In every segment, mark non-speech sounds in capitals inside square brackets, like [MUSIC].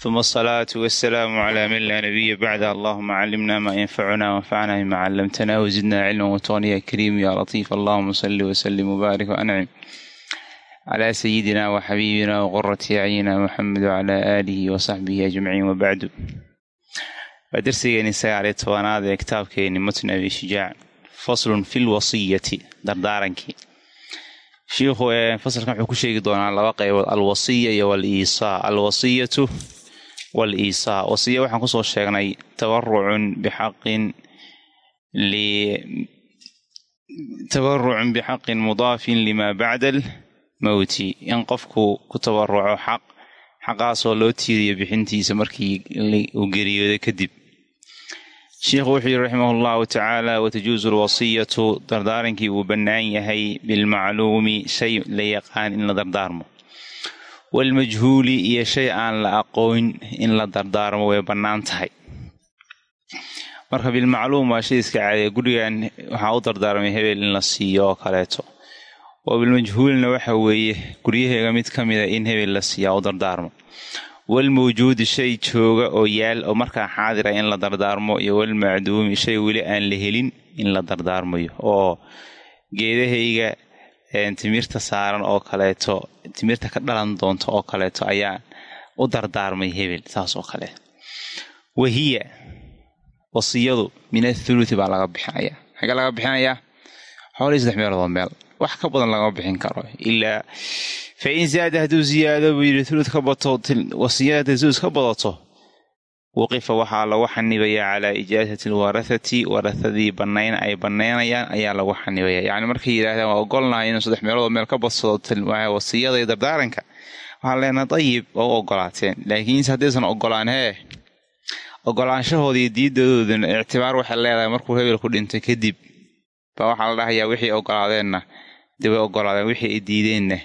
ثم الصلاة والسلام على من لا نبي بعده اللهم علمنا ما ينفعنا وانفعنا بما علمتنا وزدنا علما وتونا يا كريم يا لطيف اللهم صل وسلم وبارك وأنعم على سيدنا وحبيبنا وقرة أعيننا محمد وعلى آله وصحبه أجمعين وبعد ودرسيني ساعة تواناد كتابكيني متن أبي شجاع فصل في الوصية دردارنكي shiikhu fasalkan wuxuu ku sheegi doonaa laba qaybood alwasiya iyo waliisaa alwasiyatu waliisaa. Wasiya waxaan ku soo sheegnay tabarucun bixaqin tabarucun bixaqin mudaafin limaa bacda almowti in qofku ku tabaruco xaq xaqaasoo loo tiiriyo bixintiisa markii uu geeriyooda kadib. Sheikhu wuxuu yihi raximah llahu tacaala watajuusu alwasiyatu. Dardaarankii wuu bannaan yahay bilmacluumi shay la yaqaan in la dardaarmo waalmajhuuli iyo shay aan la aqoon in la dardaarmo way bannaan tahay. Marka bilmacluum waa shay iska caadiya gurigan waxaa u dardaarmay hebel in la siiyo oo kaleeto. Oo bilmajhuulna waxa weeye guryaheega mid ka mida in hebel la siiyaa u dardaarmo. Walmawjuudi shay jooga oo yaal oo markaa xaadir ah in la dardaarmo iyo walmacduumi shay weli aan la helin in la dardaarmayo. Oo geedahayga timirta saaran oo kaleeto timirta ka dhalan doonto oo kaleeto ayaa u dardaarmay hebel saas oo kale. Wahiya wasiyadu min athuluthi baa laga bixinayaa. Xagee laga bixinayaa? Xoolihii saddex meeloodoo meel. Wax ka badan lagama bixin karo. Ilaa fa in zaada hadduu ziyaado buu yidhi tulud ka bato wasiyada tulud ka badato waqifa waxaa lagu xanibayaa calaa ijaasati alwarathati warahadii banayn ay banaynayaan ayaa lagu xanibayaa yacni markay yidhahdaan waa ogolnahay inuu saddex meeloodoo meel ka badsado wasiyada dardaaranka waxaan leenaha dayib waa u ogolaateen laakiinse haddaysan ogolaan hee ogolaanshahoodi iyo diidadoodan ictibaar waxay leedahay markuu hebelku dhintay kadib baa waxaa la dhahayaa wixii ogolaadeenna dee way ogolaadeen wixii ay diideenna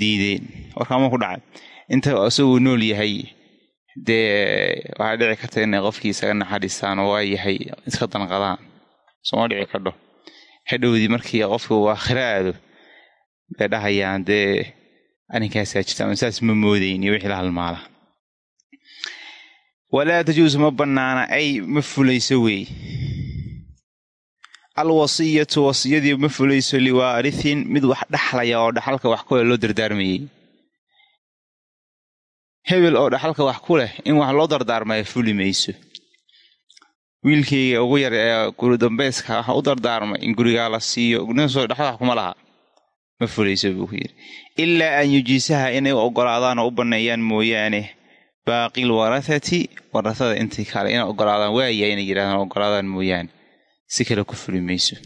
diideen warkaama ku dhacay inta isaguu nool yahay dee waxaa dhici karta inay qofkii isaga naxariistaan oo waa yahay iska danqadaan. Sooma dhici kadho hadhowdii markii qofka uu aakhiro aado bay dhahayaan dee arinkaasaa jirta ama saas ma moodayn iyo wixii la halmaala walaa tajuusu ma bannaana ay ma fulayso wey alwasiyatu wasiyadii ma fulayso liwaarithin mid wax dhaxlaya oo dhaxalka wax ku loo dardaarmayey hebel oo dhaxalka wax ku leh in wax loo dardaarmaya fuli mayso wiilkayga ugu yar ee guridambayska waxa u dardaarmay in gurigaa la siiyo gurnidaasoo dhaxal kuma laha. Ma fulayso buu ku yidhi. Ilaa an yujiisaha inay ogolaadaan oo u banneeyaan mooyaane. Baaqil warathati warathada intii kale inay ogolaadaan waaya inay yidhahdaan ogolaadaan mooyaane. Si kale ku fuli mayso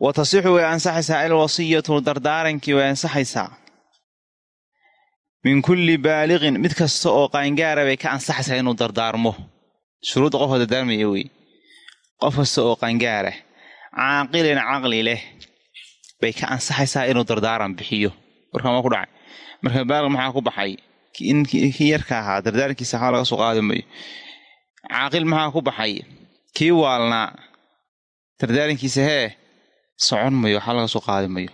wa tasixu way ansaxaysaa alwasiyatu dardaarankii way ansaxaysaa min kulli baaliqin mid kasta oo qaangaara bay ka ansaxaysaa inuu dardaarmo. Shuruudda qofka dardaarmaya wey qof kasta oo qaangaara caaqilin caqli leh bay ka ansaxaysaa inuu dardaaran bixiyo. Warkaama ku dhacay. Marka baaliq maxaa ku baxay? Kii yarka ahaa dardaarankiisa waxaa laga soo qaadi mayo caaqil maxaa ku baxay? Kii waalnaa dardaarankiisa hee socon mayo waxaa laga soo qaadi mayo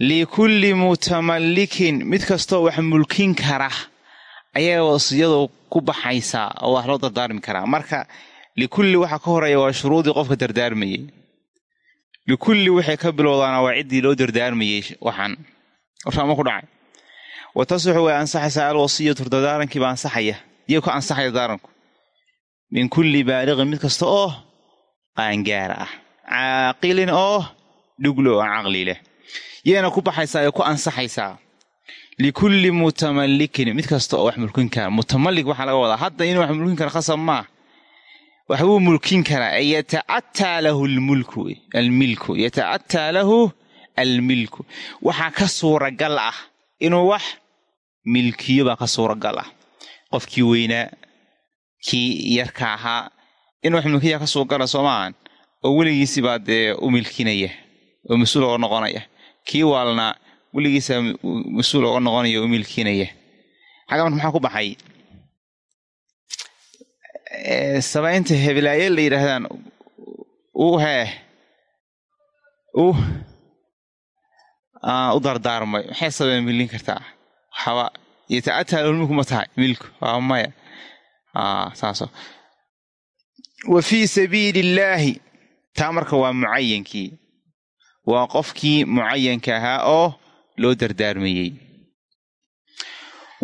likulli mutamallikin mid kastoo wax mulkin kara ayaa wasiyadu ku baxaysaa oo wax loo dardaarmi karaa marka likulli waxa ka horreeya waa shuruudii qofka dardaarmayey likulli waxay ka bilowdaana waa ciddii loo dardaarmayey waxaan. Warkaama ku dhacay. Wa tasixu way ansaxaysaa alwasiyatu dardaarankii baa ansaxaya iyo ku ansaxaya dardaaranku min kulli baaliqin mid kasta oo qaangaara ah. Caaqilin oo dhuglo oo caqli leh yeena ku baxaysaa ee ku ansaxaysaa. Likulli mutamallikin mid kasta oo wax mulkin kara mutamallik waxaa laga wadaa. Hadda inuu wax mulkin kara khasab maa waxbuu mulkin karaa ay yatacataa lahu lmulku almilku. Yatacataa lahu almilku. Waxaa ka suuragal ah inuu wax milkiyo baa ka suuragal ah. Qofkii weynaa kii yarka ahaa in wax milkiya ka suuragala soo maahan. Oo weligiisi baa dee u milkinaya oo mas'uul oga noqonaya kii waalna weligiisa mas'uul oga noqonaya u milkinaya xagga marka maxaa ku baxay? Sabaynta heblaaye la yidhaahdaan u hee u u dardaarmay. Maxay sabeen milin kartaa? Waxaba yata'ataa milku ma tahay milku. Waa maya. Saaso wa fii sabiili illaahi taa marka waa mucayankii waa qofkii mucayanka ahaa oo loo dardaarmayey.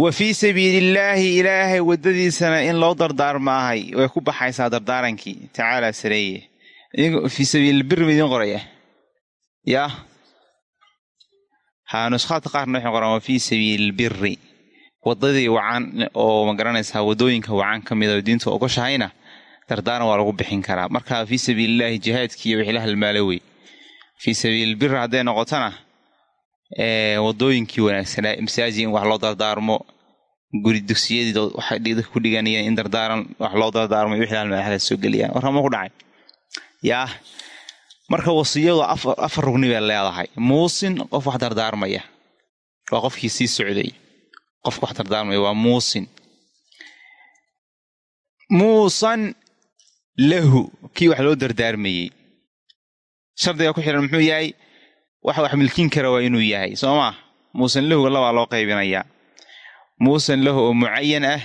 Wa fii sabiiliillaahi ilaahay waddadiisana in loo dardaarmaahay way ku baxaysaa dardaarankii. Tacaalaa sareeye. Fii sabiililbiri ma idiin qoraya? Yaa haa nushaadka qaarna waxay qoraan. Waa fii sabiililbiri waddadii wacan oo ma garanaysaa waddooyinka wacan ka mida oo diinta ogoshahayna dardaaran waa lagu bixin karaa. Marka fii sabiilillaahi jihaadkiiyo wixii la halmaalo wey fii sabiililbiri hadday noqotona wadooyinkii wanaagsanaa masaajid in wax loo dardaarmo guri dugsiyadii waxay ku dhiganayeen in dardaaran wax loo dardaarmo wixii halmadaxda soo geliyaan warkama ku dhacay yaa marka wasiyadu afar rugni bay leedahay muusin qof wax dardaarmaya waa qofkii sii socday qofka wax dardaarmaya waa muusin muusan lahu kii wax loo dardaarmayey shardiga ku xihan muxuu yahay waxa wax milkin kara waa inuu yahay soo maa muusan lahuga labaa loo qaybinayaa muusan lahu oo mucayan ah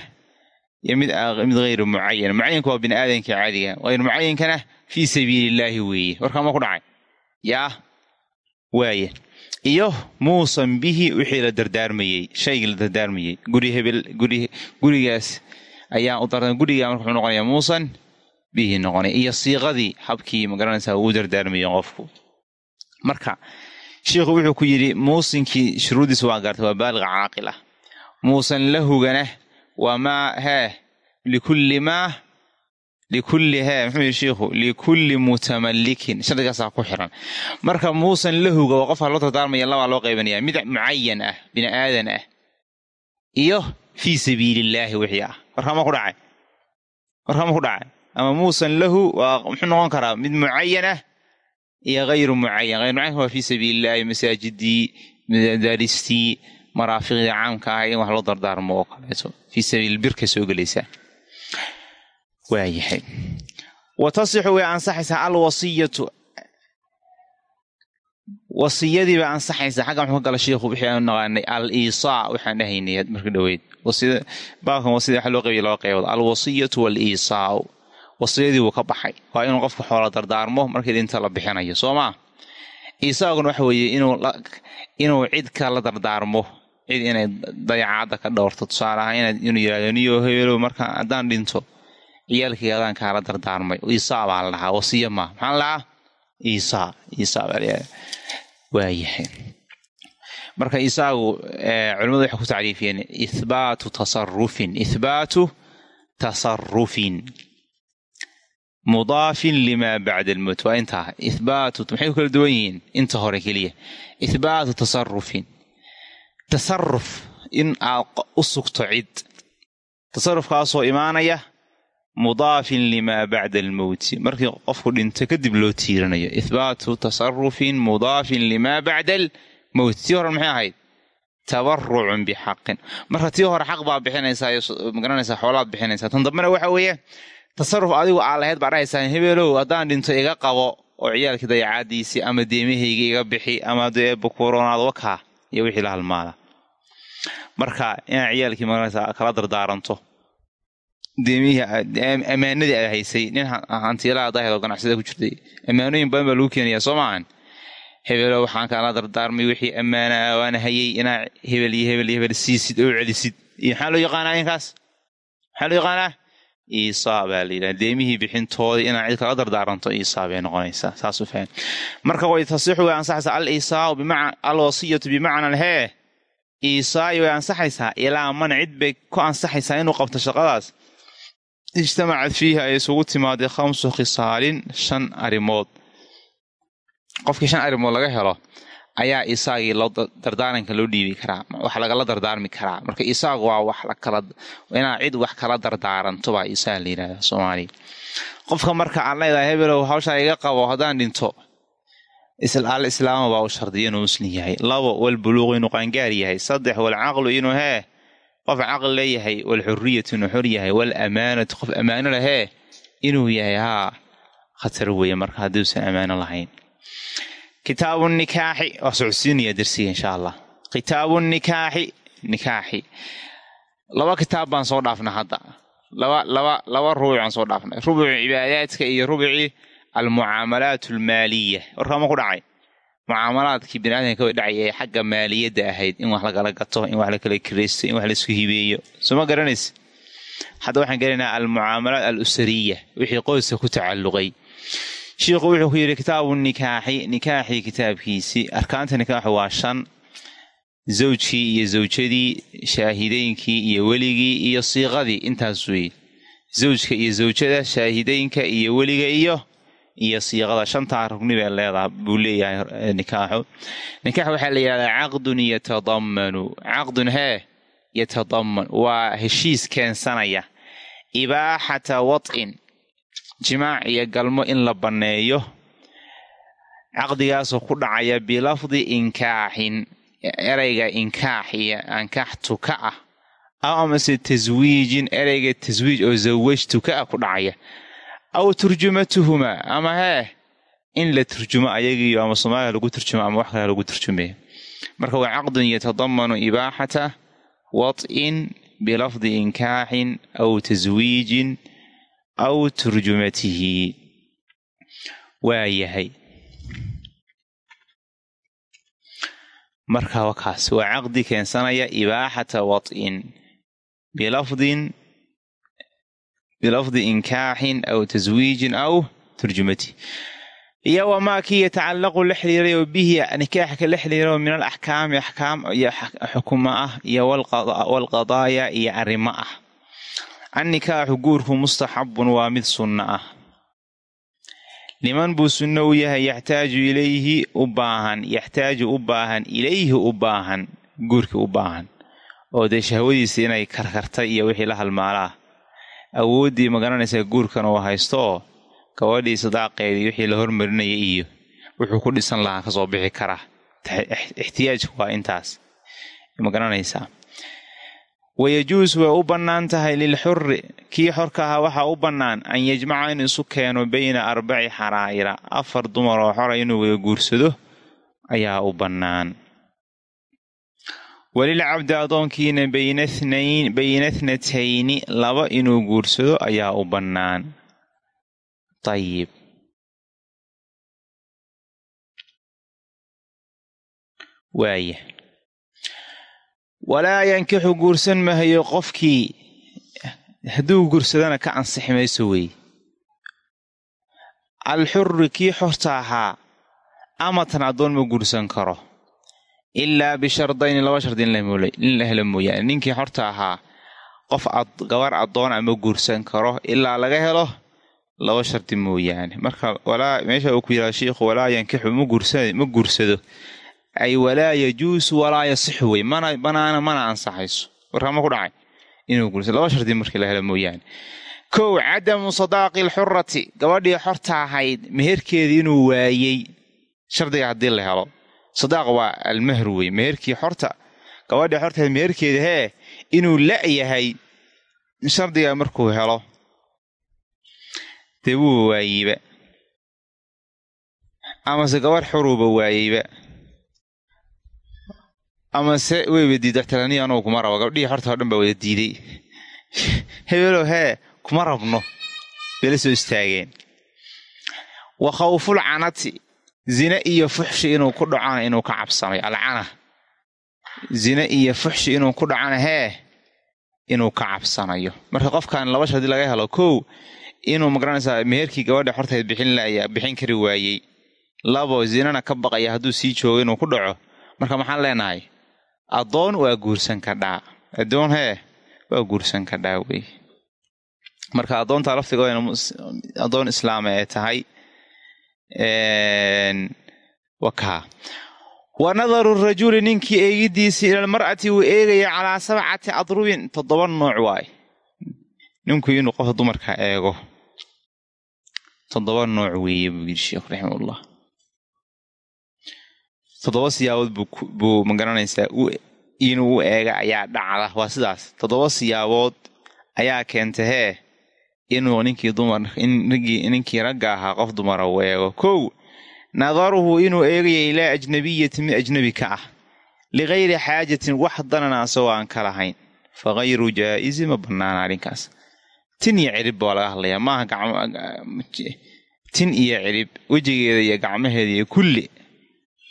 iyo mid mid hayru mucayan mucayanka waa bini aadanka caadiga hayru mucayankana fii sabiilillaahi weeye. Warkaama ku dhacay? Yaa waaya iyo muusan bihi wixii la dardaarmayey shaygii la dardaarmayey. Guri hebel guri gurigaas ayaa u darda gurigaa marka wuxuu noqonayaa muusan bihi noqonaya iyo siiqadii habkii ma garanaysaa uu dardaarmayey qofku. Marka sheikhu wuxuu ku yidhi muusinkii shuruuddiisa waa gaartay waa baaliqa caaqil ah muusan lahugana waa maa hee likulli maa likulli hee muxuu yidhi shiikhu likulli mutamallikin shardigaasaa ku xiran. Marka muusan lahuga waa qofka loo dardaarmaya labaa loo qaybanaya mid mucayan ah bini aadan ah iyo fii sabiilillaahi wixii ah. Warkama ku dhacay? Warkama ku dhacay ama muusan lahu waa muxuu noqon karaa mid mucayan ah iyo hayru mucayan hayru mucayanka waa fii sabiilillaahi masaajidii madaaristii maraafiqdii caamka ah in wax loo dardaarmo oo kaleeto fii sabiil birka soo gelaysaa waayahay wa tasixu way ansaxaysaa alwasiyatu. Wasiyadii bay ansaxaysaa. Xagga muxuu ka gala shiikhu wixii aanu naqaanay al iisaa waxaan dhahaynay marka dhoweyd. Baabkan wasiyada waxa loo qaybiya laba qaybood alwasiyatu waaliisaau wasiyadii wuu ka baxay. Waa inuu qofka xoola dardaarmo markii dhinta la bixinayo soo maa iisaaguna waxa weeye inuu cid ka la dardaarmo cid inay dayacaadda ka dhowrto. Tusaale ahaan inuu yidhahdo niyo hebelow marka haddaan dhinto ciyaalkii adaan kaala dardaarmay. Iisaa baa la dhahaa wasiya maa maxaa la dhahaa? Iisaa iisaa waayahay marka iisaagu culimmadu waxay ku tacriifiyeen ihbaatu tasarufin ihbaatu tasarufin mudaafin limaa bacda almowt waa intaa ihbaatu maxay ku kala duwan yihiin inta hore keliya ihbaatu tasarufin tasaruf in aad u sugto cid tasarufkaasoo imaanaya mudaafin limaa bacda almowti markii qofku dhinto kadib loo tiirinayo ihbaatu tasarufin mudaafin limaa bacda almowt tii hore maxay ahayd tabarucun bixaqin marka tii hore xaq baa bixinaysaa ma garanaysaa xoolaad bixinaysaa tan dambena waxa weeye tasaruf adigu aa lahayd baa dhahaysaa hebeelow haddaan dhinto iga qabo oo ciyaalkii dayacaadiisii ama deemahayga iga bixi ama bukuronaad wakaa iyo wixii la halmaada marka inaad ciyaalkii ma garanaysaa kala dardaaranto deemihii ammaanadii aad haysay nin hantiilaha dahel oo ganacsada ku jirtay ammaanooyin badan baa lagu keenayaa soo maahan hebeelo waxaan kaala dardaarmay wixii ammaana waana hayay inaa hebel iyo hebel iyo hebel siisid oo celisid. Iyo maxaa loo yaqaanaa inkaas? Maxaa loo yaqaanaa iisaa baa la yidhaha deemihii bixintooda inaa cid kala dardaaranto iisaa bay noqonaysaa. Saasuu faham marka way tasixu way ansaxaysaa. Al iisaau bimaca alwasiyatu bimacna alhee iisaayi way ansaxaysaa ilaa man cid bay ku ansaxaysaa inuu qabto shaqadaas. Ijtamacad fiihi ay isugu timaaday khamsu khisaalin shan arrimood qofkii shan arrimood laga helo ayaa isaagii dardaaranka loo dhiibi karaa wax lagala dardaarmi karaa. Marka isaagu waa wax lakala inaad cid wax kala dardaaranto baa isaga la yidhahda soomaaliya qofka marka aan leedahay hebelow hawshaa iga qabo haddaan dhinto al islaama baa u shardiya inuu muslim yahay. Labo walbuluuqu inuu qaangaar yahay. Saddex walcaqlu inuu hee qof caqli leeyahay walxuriyatu inuu xor yahay walamaanatu qof ammaano lehee inuu yahay haa khatar weeye marka hadduusan ammaano lahayn kitaabu nikaaxi. Waa socodsiinaya darsiga insha allah kitaabu nikaaxi nikaaxi. Laba kitaab baan soo dhaafna hadda. Laba laba laba rubuc aan soo dhaafnay. Rubuci cibaadaadka iyo rubuci almucaamalaat almaaliya warkaama ku dhacay? Mucaamalaadkii biniaadamka ka dhacay ee xagga maaliyadda ahayd in wax lagala gato in wax lakala kiraysto in wax la isku hibeeyo. Soo ma garanaysa hadda waxaan garanaynaa almucaamalaat al usariya wixii qoyska ku tacalluqay shiikhu wuxuu ku yidhi kitaabu nikaaxi nikaaxii kitaabkiisii arkaanta nikaaxu waa shan. Zawjkii iyo zawjadii shaahideynkii iyo weligii iyo siiqadii. Intaas weeye. Zawjka iyo zawjada shaahideynka iyo weliga iyo iyo siiqada. Shantaa rugni bay leedaha buu leeyahay nikaaxu. Nikaax waxaa la yidhahdaa caqdun yatadammanu. Caqdun hee yatadaman waa heshiis keensanaya. Ibaaxata wad'in jimaac iyo galmo in la banneeyo caqdigaasoo ku dhacaya bilafdi inkaaxin ereyga inkaax iyo ankaax tuka ah aw amase taswiijin ereyga taswiij oo zawaj tuka ah ku dhacaya. Aw turjumatuhumaa ama hee in la turjumo ayagiiyo ama soomaaliya lagu turjumo ama wax kale lagu turjumeeyo. Marka waa caqdun yatadamanu ibaaxata wad'in bilafdi inkaaxin aw taswiijin aw turjumatihi waa yahay marka wakaas waa caqdi keensanaya ibaaxata wad'in bilafdin bilafdi inkaaxin aw taswiijin aw turjumatihi iyo wamaa kii yatacallaqu la xiriirayo bihi nikaaxka la xiriirayo min alaxkaami axkaam iyo xukuma ah iyo walqadaaya iyo arrimo ah annikaaxu guurku mustaxabun waa mid sunno ah. Liman buu sunno u yahay yaxtaaju ilayhi u baahan yaxtaaju u baahan ilayhi u baahan guurkii u baahan. Oo dee shahwadiisa inay karkartay iyo wixii la halmaalaa. Awooddii ma garanaysaa guurkan uu haysto oo gabadhii sadaaqeedii wixii la hormarinaya iyo wuxuu ku dhisan lahaa ka soo bixi karaa ixtiyaajku waa intaas. Magaranaysaa wayajuus way u bannaan tahay lilxuri kii xorka ahaa waxaa u bannaan an yajmaca inuu isu keeno bayna arbaci xaraa'ira. Afar dumar oo xora inuu wada guursado ayaa u bannaan. Walilcabdi addoonkiina bayna thnatayni laba inuu guursado ayaa u bannaan. Ayib waaya walaa yankixu guursan mahayo qofkii hadduu guursadana ka ansixi mayso weeye alxuri kii xorta ahaa amatan addoon ma guursan karo. Ilaa bishardayni laba shardi in la helo mooyaane ninkii xorta ahaa qof gabar addoon a ma guursan karo ilaa laga helo laba shardi mooyaane marka walaa meesha uu ku yidhahda shiikhu walaa yankixu ma guursado ay walaa yajuusu walaa yasixu wey. Mana mana ansaxayso. Warkama ku dhacay. Inuu guursado. Laba shardi markii la helo mooyaane. Kow cadamu sadaaqi alxurati gabadhii xorta ahayd meherkeedii inuu waayey. Shardiga haddii la helo. Sadaaq waa almahru wey. Meherkii xorta. Gabadhii xorta ahayd meherkeeda hee inuu la-yahay shardiga markuu helo dee wuu waayeyba amase gabadh xoruuba waayeyba amase weyba diida ixtiraaniya anugu kuma rabo. Gabdhihii xorta oo dhan baa wada diiday [LAUGHS] hebelow hee kuma rabno. Bayla soo istaageen. Wa khawful canati zine iyo fuxshi inuu ku dhacona inuu ka cabsanayo alcana. Zine iyo fuxshi inuu ku dhacona hee inuu ka cabsanayo. Marka qofkan laba shardi laga helo kow inuu ma garanaysaa meherkii gabadha xortayd bixin bixin kari waayey. Labo zinana ka baqaya hadduu sii joogo inuu ku dhaco. Marka maxaan leenahay addoon waa guursan kadhaa addoon hee waa guursan kadhaa wey. Marka addoontaa laftigooda addoon islaama ee tahay wakaa wa nadaru rajuli ninkii eegidiisii ilalmar'ati wuu eegaya calaa sabcati adrubin toddoba nooc waaye ninku inuu qof dumarka eego. Toddoba nooc weeye buu yidhi sheekhu raximahullah toddoba siyaabood buu ma garanaysaa inuu u eega ayaa dhacda. Waa sidaas. Toddoba siyaabood ayaa keenta hee inuu ninkii dumar ninkii ragga ahaa qof dumara uu eego. Kow nadaruhu inuu eegaya ilaa ajnabiyatin mid ajnabi ka ah. Ligayri xaajatin wax danana asagoo aan ka lahayn. Fa hayru jaa'izi ma bannaana arrinkaas. Tin iyo cirib baa laga hadlayaa. Maaha tin iyo cirib. Wejigeeda iyo gacmaheeda iyo kulli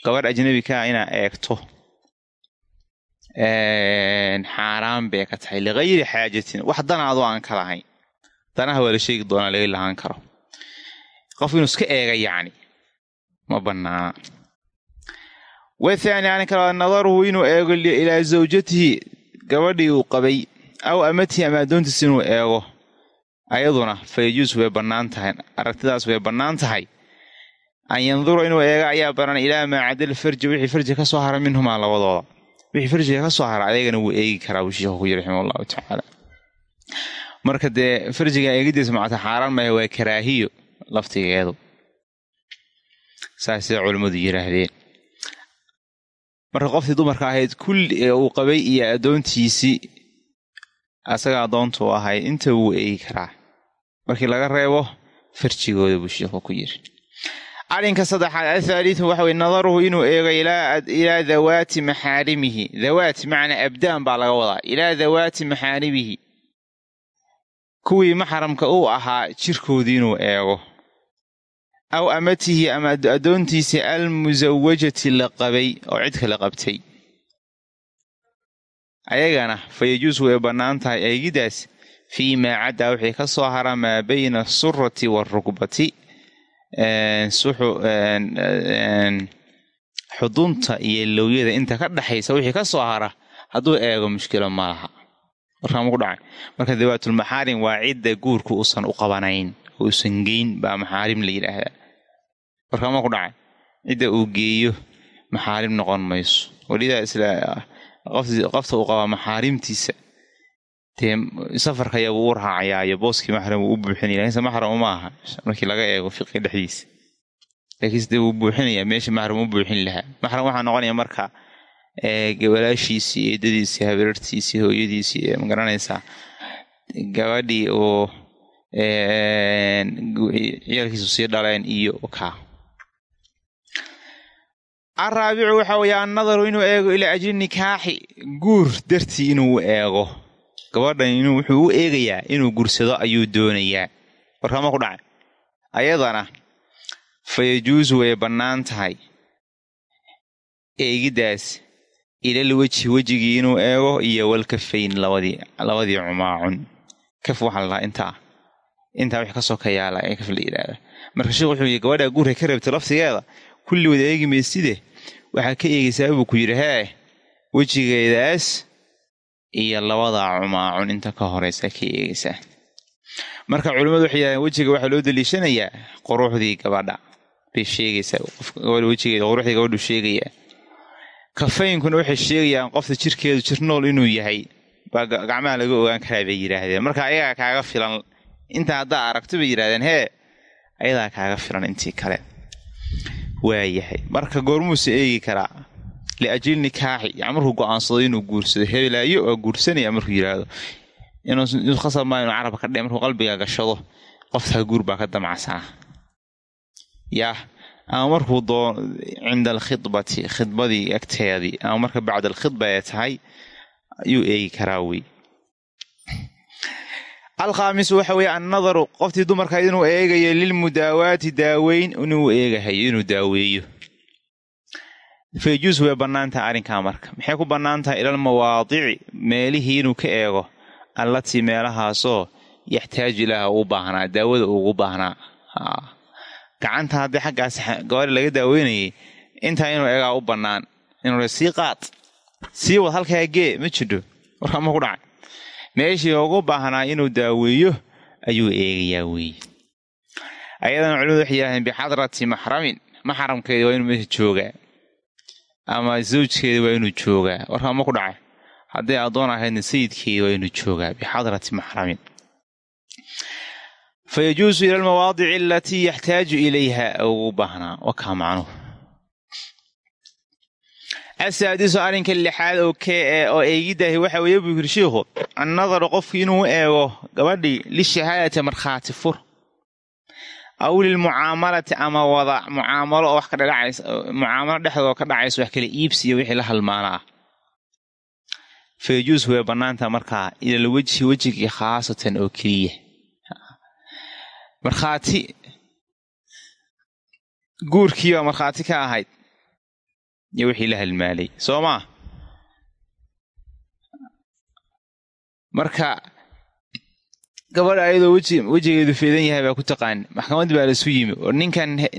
gabadh ajnabi ka ah inaa eegto xaaraan bay ka tahay ligayri xaajatin. Wax danaadoo aan ka lahayn. Danaha waa la sheegi doonaa laga lahaan karo. Qof inuu iska eega yacni ma bannaana. Wathaani arrin kale nadaruhu inuu eego ilaa zawjatihi. Gabadhii uu qabay aw amatihi ama addoontiis inuu eego. Ayaduna fayajuus way bannaan tahay aragtidaas way bannaan tahay an yandura inuu eega ayaa baran ilaa maa cadal farji wixii farji ka soo hara minhumaa labadooda. Wixii farjiga ka soo hara adagana wuu eegi karaa buu sheekhu ku yiri allahu tacaala. Marka dee farjiga eegidiisa macata xaaraan maaha waa karaahiyo laftigeedu. Saas sida culammadu yidhaahdeen marka qoftii dumarka ahayd kulli uu qabay iyo addoontiisii asaga addoontu ahayd inta wuu eegi karaa. Markii laga reebo farjigooda buu sheekhu ku yiri arrinka saddexaad athaalitu waxa weye nadaruhu inuu eego ilaa dawaati maxaarimihi. Dawaat macnaa abdaan baa laga wadaa. Ilaa dawaati maxaarimihi. Kuwii maxramka uu ahaa jirkoodii inuu eego. Aw amatihi ama addoontiisii almusawajati la qabay oo cid kala qabtay. Ayagana fa yajuus way bannaan tahay eegidaas. Fii maa caddaa wixii ka soo hara maa bayna asurati waarugbati xudunta iyo lowyada inta ka dhexaysa wixii ka soo hara hadduu eego mushkilo ma laha warkaama ku dhacay. Marka dawaatulmaxaarim waa cidda guurku uusan u qabanayn oo uusan geyn baa maxaarim la yidhaahdaa. Warkaama ku dhacay. Cidda uu geeyo maxaarim noqon mayso. Welidaa isla qofta uu qabaa maxaarimtiisa safarka ayaa wuu u raacayaayo booskii maxram wuu u buuxinaya lakiinse maxram uma aha markii laga eego fiqi dhexdiisa laakiinse dee wuu buuxinayaa meesha maxram u buuxin lahaa. Maxram waxaa noqonaya marka walaashiisii eedadiisii habeerartiisii hooyadiisii ee ma garanaysaa gabadhii oo ciyaalkiisu sii dhaleen iyo kaa araabicu waxa weeye annadaru inuu eego ilaa ajli nikaaxi. Guur dartii inuu eego gabadhan inuu wuxuu u eegayaa inuu gursado ayuu doonayaa. Warkama ku dhacay ayadana fa yajuusu way bannaan tahay. Eegiddaas ilal wejhi wejigii inuu eego iyo walkafayn labadii labadii cumaacun. Kaf waxaa la dhahaa intaa intaa wix ka sokayaala ee kaf la yidhaahda marka sheekh wuxuu yidhi gabadhaa guurka ka reebtay laftigeeda kulligood eegi mayside. Waxaa ka eegaysaa buu ku yidhi hee wejigeedaas iyo labadaa cumaacun inta ka horeysa ka eegaysaa marka culimmadu waxay yidhahdeen wejiga waxaa loo daliishanayaa? Quruxdii gabadha. Bay sheegaysaa gabadha wejigeeda quruxdii gabadhu sheegayaa. Kafaynkuna waxay sheegayaan qofta jirkeedu jir nool inuu yahay. Baa gacmaha laga ogaan karaa bay yidhaahdeen. Marka ayagaa kaaga filan intaa haddaa aragto bay yidhahdeen hee ayadaa kaaga filan intii kale. Waayahay marka goormuuse eegi karaa liajli nikaaxi markuu go'aansado inuu guursado hebelaayo oo guursanaya markuu yidhaahdo inuu khasab maa inuu carabka ka dhe markuu qalbiga gashado qoftaa guur baa ka damacsanaa yaah ama markuu doo cinda alkhidbati khidbadii agteedii ama marka bacda alkhidba ee tahay ayuu eegi karaa wey alkhaamisu waxa weeye annadaru qoftii dumarka inuu eegayo lilmudaawaati daaweyn inuu eegahayo inuu daaweeyo fayajuus way bannaan tahay arrinkaa marka. Maxay ku bannaan tahay ilal mawaadici meelihii inuu ka eego allatii meelahaasoo yaxtaaju ilaaha uu baahnaa daawada ugu baahnaa. Gacanta haddii xaggaas gabadha laga daaweynayay intaa inuu eegaa u bannaan inuu sii qaad sii wad halkaa gee ma jidho. Warkaama ku dhacay. Meeshii ugu baahnaa inuu daaweeyo ayuu eegayaa weeye ayadana culimadu waxay yidhahdeen bixadrati maxramin. Maxramkeedi waa inuu meesha joogaa ama zawjkeeda waa inuu joogaa. Warkaa ma ku dhacay. Hadday addoon ahaydna sayidkeeda waa inuu joogaa bixadrati maxramin fa yajuusu ila almawaadici alatii yaxtaaju ilayha. Ugu baahnaa wakaa macnuhu asaadisu arrinka lixaad oo kee oo eegidaahi waxa weeye buu yiri shiikhu annadaru qofku inuu eego gabadhii lishahaadati markhaati fur aw lilmucaamalati ama wada mucaamalo oo wax ka dhadhacays mucaamalo dhexdoo ka dhacaysa wax kala iibsiya wixii la halmaana ah fayajuus way bannaanta markaa ilal wejhi wejigii khaasatan oo keliya markhaati guurkii baa markhaati ka ahayd iyo wixii la halmaalay soo maa marka gabadha ayadoo weji wejigeedu feedan yahay baa ku taqaani maxkamaddii baa laisu yimi. Oo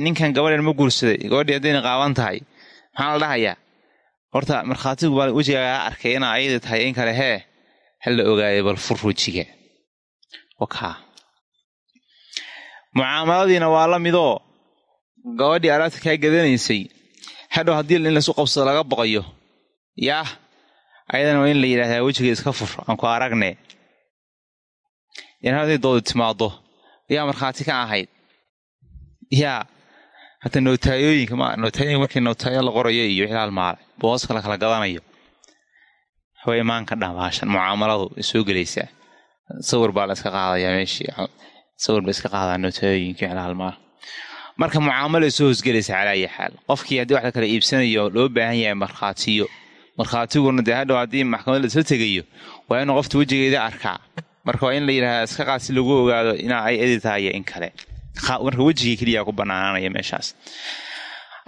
ninkan gabadhan ma guursaday. Gabadhii haddayna qaaban tahay maxaa la dhahayaa? Horta markhaatigu baa wejigaagaa arkay inaa ayada tahay in kale hee ha la ogaaday bal fur wejiga. Mucaamaladiina waa la midoo. Gabadhii alaabta kaa gadanaysay. Hadhow haddii in laisu qabsado laga boqayo yaah ayadana waa in la yidhahdaa wejiga iska fur. Aan ku aragne in hadday doodu timaado. Yaa markhaati ka ahayd. Yaa hata nootayooyinka ma nootayooyinka markii nootaayo la qorayo iyo wixii halmaalay booska la kala gadanayo. Way imaan ka mucaamaladu soo gelaysaa sawir baa la iska qaadayaa meeshii sawir ba iska qaadaa nootayooyinka wixii halmaala marka mucaamala soo hosgelaysa calaa ayi xaal qofkii haddii wax la kala iibsanayo loo baahan yahay markhaatiyo. Markhaatiguna dee hadhow haddii maxkamad laisla tegayo waa inuu qofta wejigeeda arkaa marka waa in la yidhahdaa iska lagu ogaado inaa ay edi tahay iyo in kale. Marka wejigii keliya ku banaanaanaya meeshaas.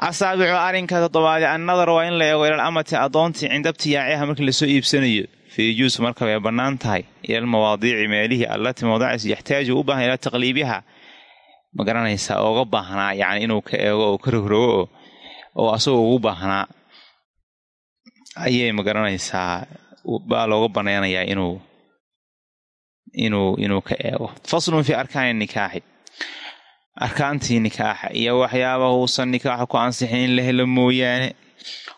Asaabicu arrinka toddobaadi annadar waa in la eego ilal amati addoontii cinda ibtiyaaciha markii la soo iibsanayo. Fayajuusu marka way bannaan tahay. Ila almawaadiici meelihii allatii mawdacis yaxtaaju u baahan ilaa taqliibiha. Ma garanaysaa ooga baahnaa yacni inuu ka eego oo ka rogrogo oo asagoo ugu baahnaa ayay ma garanaysaa baa looga banaynayaa inuu inuu inuu ka eego. Faslun fii arkaani nikaaxi. Arkaantii nikaaxa iyo waxyaabaha uusan nikaaxa ku ansixin in la helo mooyaane.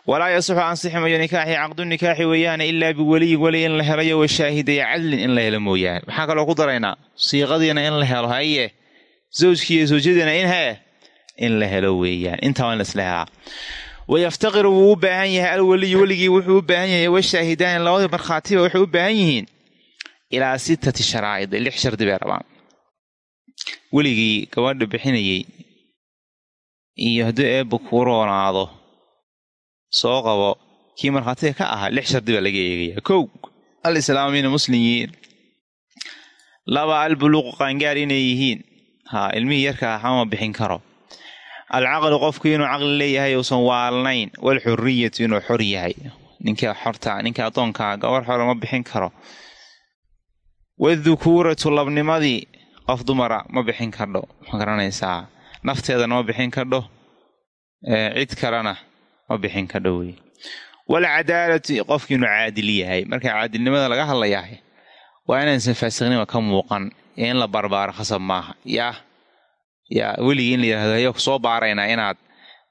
Walaa yasixu ansixi mayo nikaaxi caqdu nikaaxi weeyaane ilaa biweliyin weli in la helayo washaahidaya cadlin in la helo mooyaane. Maxaa kaloo ku daraynaa siiqadiina in la helo haye? Zawjkii iyo zawjadiina in hee in la helo weeyaan intaa waa wayaftaqiru wuu u baahan yahay alweliyu weligii wuxuu u baahan yahay washaahidaani labadii markhaatiba waxay u baahan yihiin ilaa sittati sharaa'id lix shardi bay rabaan weligii gabadha bixinayey iyo hadduu eebba kuu roonaado soo qabo kii markhaatiga ka ahaa lix shardi baa laga eegayaa kow al muslim yihiin laba albuluuqu qaangaar inay yihiin haa ilmihii yarka axama bixin karo alcaqlu qofku inuu caqli leeyahay uusan waalnayn walxuriyatu inuu xor yahay ninka xorta ninka addoonkaa gabar xora ma bixin karo wadukuuratu labnimadii qof dumara ma bixin kardho ma garanaysaa nafteedana ma bixin kardho cid kalena ma bixin kardho wey walcadaalatu qofki inuu caadil yahay. Marka caadilnimada laga hadlayahay waa inaysan faasiqnima ka muuqan in la barbaaro khasab maaha. Yaa yaa weligii in la yidhahdo hayo soo baaraynaa inaad.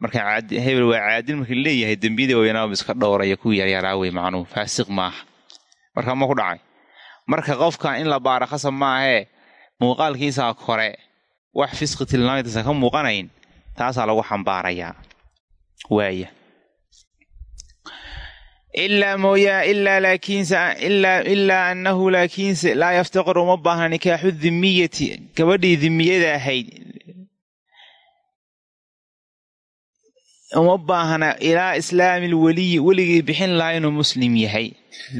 Marka hebel waa caadil marka leeyahay dembiyada weynaaba iska dhowraya kuwii yaryaraa wey macnuhu faasiq maaha. Marka ma ku dhacay marka qofka in la baaro khasab maahee muuqaalkiisaa kore wax fisqi tilmaamtasa ka muuqanayn taasaa lagu xambaarayaa waaya ilaa mooyaa ilaa laakiinse ilaa annahu laakiinse laa yaftaqiru uma baahna nikaaxu dimiyati gabadhii dimiyada ahayd. Uma baahna ilaa islaami lweliyi weligii bixin lahaa inuu muslim yahay.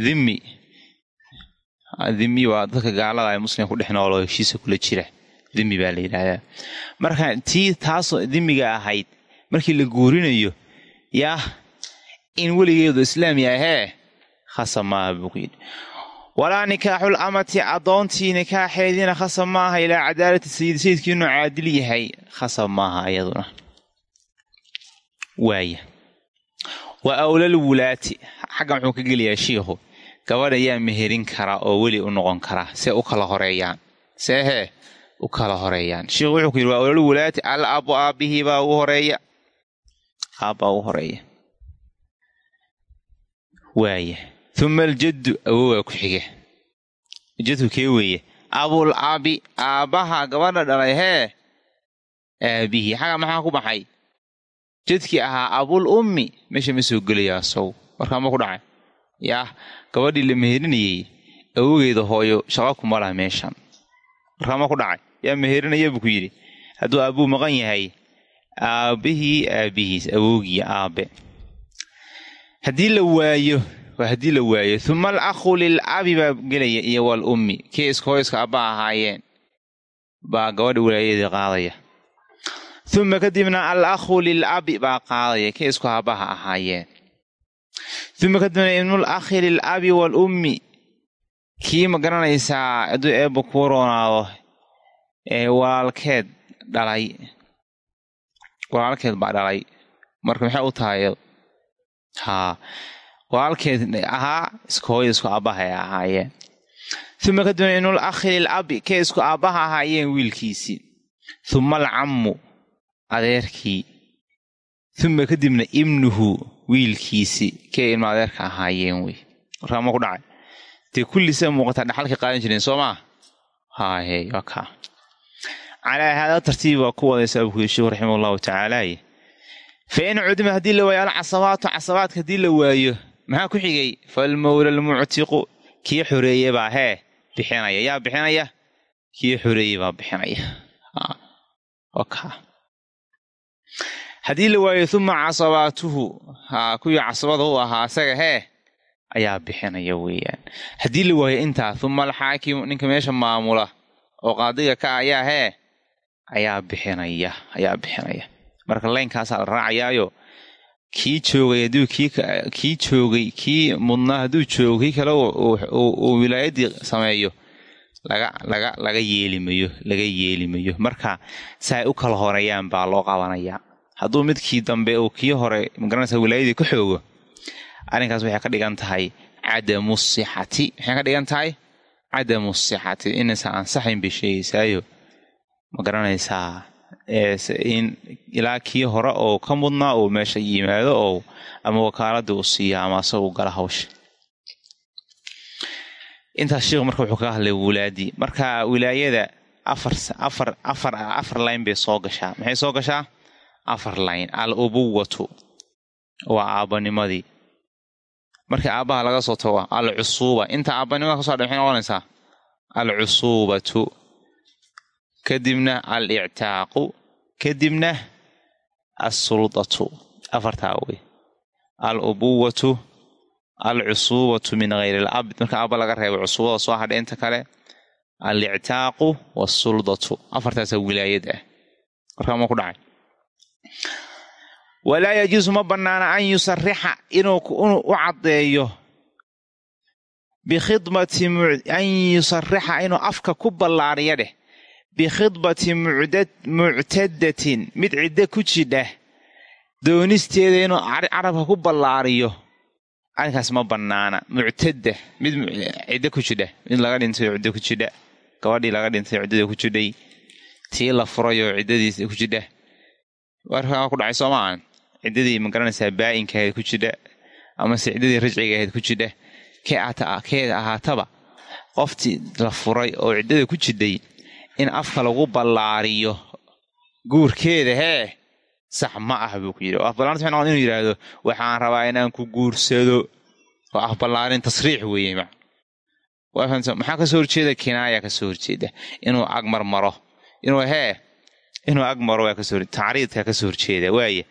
Dhimmi dhimmi waa dadka gaalada ay muslimka ku dhex nooloo heshiisa kula jira. Dhimmi baa la yidhaahdaa marka tii taasoo dhimmiga ahayd markii la guurinayo yaah in weligeedu islaam yahee khasab maaha buu ku yidhi. Walaa nikaaxul amati addoontii nikaaxeediina khasab maaha ilaa cadaalati sayid sayidkii inuu caadil yahay khasab maaha iyaduna waaya. Wa awlal wulaati. Xagga muxuu ka gelayaa shiikhu gabadh ayaa meherin kara oo weli u noqon kara see u kala horeeyaan. Seehee u kala horeeyaan. Shiikhu wuxuu ku yidhi waa awlal wulaati al abu aabbihii baa ugu horreeya. Aabbaa ugu horreeya. Waaya uma aljaddu awowaa ku xiga jadku kee weeye? Abul abi aabbaha gabadha dhalay hee. Aabihii xaga maxaa ku baxay? Jadkii ahaa abul ummi. Meesha ma soo gelayaa sow. Markaa ma ku dhacay yaah gabadhii la meherinayey awogeeda hooyo shaqa kuma laha meeshan. Markaa ma ku dhacay. Yaa meherinaya buu ku yidhi hadduu aabbuu maqan yahay aabbihii aabbihiis awowgii aabe haddii la waayo waa haddii la waayo uma al akhu lil abi baa gelaya iyo wal ummi kii iska hooyska abba ahaayeen? Baa gabadha walaayadeeda qaadaya. Uma kadibna al akhu lil abi baa qaadaya kii isku aabbaha ahaayeen uma kadibna ibnul akhi lil abi wal ummi? Kii ma garanaysaa hadduu eebba kuu roonaado ee walaalkeed dhalay? Walaalkeed baa dhalay. Marka maxay u tahay? Haa. Walaalkeed ahaa isku hooya isku aabbaha ay ahaayeen uma kadibna ibnul akhi lil abi kee isku aabbaha ahaayeen wiilkiisii? Uma alcammu adeerkii. Uma kadibna ibnuhu wiilkiisii kee ilma adeerka ahaayeen wey. Markaa ma ku dhacay. Dee kulli sida muuqataa dhaxalkay qaadan jireen soo maa haahe waa kaa calaa haadaa tartiib waa ku kuyi sheikhu raximah allahu tacaalaaye fa in cudima haddii la waayo alcasabaatu casabaadka haddii la waayo maxaa ku xigay? Falmawla almuctiqu kii xoreeye baa hee bixinaya. Yaa bixinaya? Kii xoreeye baa bixinaya. Kaa haddii la waayo uma casabaatuhu. Kuwii casabada u ahaa asaga hee ayaa bixinaya weeyaan. Haddii la waayo intaa uma alxaakimu ninka meesha maamula oo qaadiga ka ayaa hee ayaa bixinaya ayaa bixinaya. Marka leynkaasaa la raacayaayo kii joogay hadduu kii joogay kii mudnaa hadduu joogo kii kale uu wilaayaddii sameeyo laga laga laga yeelimayo laga yeelimayo. Marka si ay u kala horeeyaan baa loo qabanayaa hadduu midkii dambe uu kii hore magaranaysa wilaayadii ka xoogo arrinkaas waxay ka dhigan tahay cadamu sixati. Maxay ka dhigan tahay cadamu sixati. Inaysan ansaxayn bay sheegaysaayo. Ma garanaysaa in ilaa kii hore oo ka mudnaa uu meesha yimaado oo ama wakaaladii uu siiya ama asagu gala hawsha. Intaas sheikhu marka wuxuu kaga hadlay wulaadii marka wilaayada afar afar afar afar layn bay soo gashaa. Maxay soo gashaa afar layn al ubuwatu. Waa aabbanimadii markii aabbaha laga soo tago al cusuuba. Inta aabbanimada ka so dha maxay noqonaysaa al kadibna al ictaaqu. Kadibna assuldatu afartaa wey. Al ubuwatu min hayri alabd marka aabba laga reebo cusuubada soo hadha inta kale al ictaaqu wasuldatu afartaasaa wilaayad ah. Markaa ma ku dhacay walaa yajuusu ma bannaana an yusarixa inuu u caddeeyo bikhidmati an yusarixa inuu afka ku ballaariyo dheh. Bikhidbati muctadatin mid ciddo ku jidha doonisteeda inuu carabka ku ballaariyo. Arrinkaas ma bannaana muctada mid ciddo ku jidha mid laga dhintay oo ciddo ku jidha. Gabadhii laga dhintay oo ciddada ku jidhay. Tii la furay oo ciddadiisa ku jidha warkaa ku dhacay soo maahan ciddadii ma garanaysaa baa'inka ahayd ku jidha amase ciddadii rajciga ahayd ku jidha keeda ahaataba. Qoftii la furay oo ciddada ku jidhay in afka lagu ballaariyo guurkeeda hee sax ma ah buu ku yidhi. Oo waxay noqon inuu yidhaahdo waxaan rabaa inaan ku guursado. Oo afballaarin tasriix weeye maxaa ka horjeeda kinaaya ka soo horjeeda inuu agmarmaro inuu hee inuu agmaro tacriidka ka soo horjeeda waaya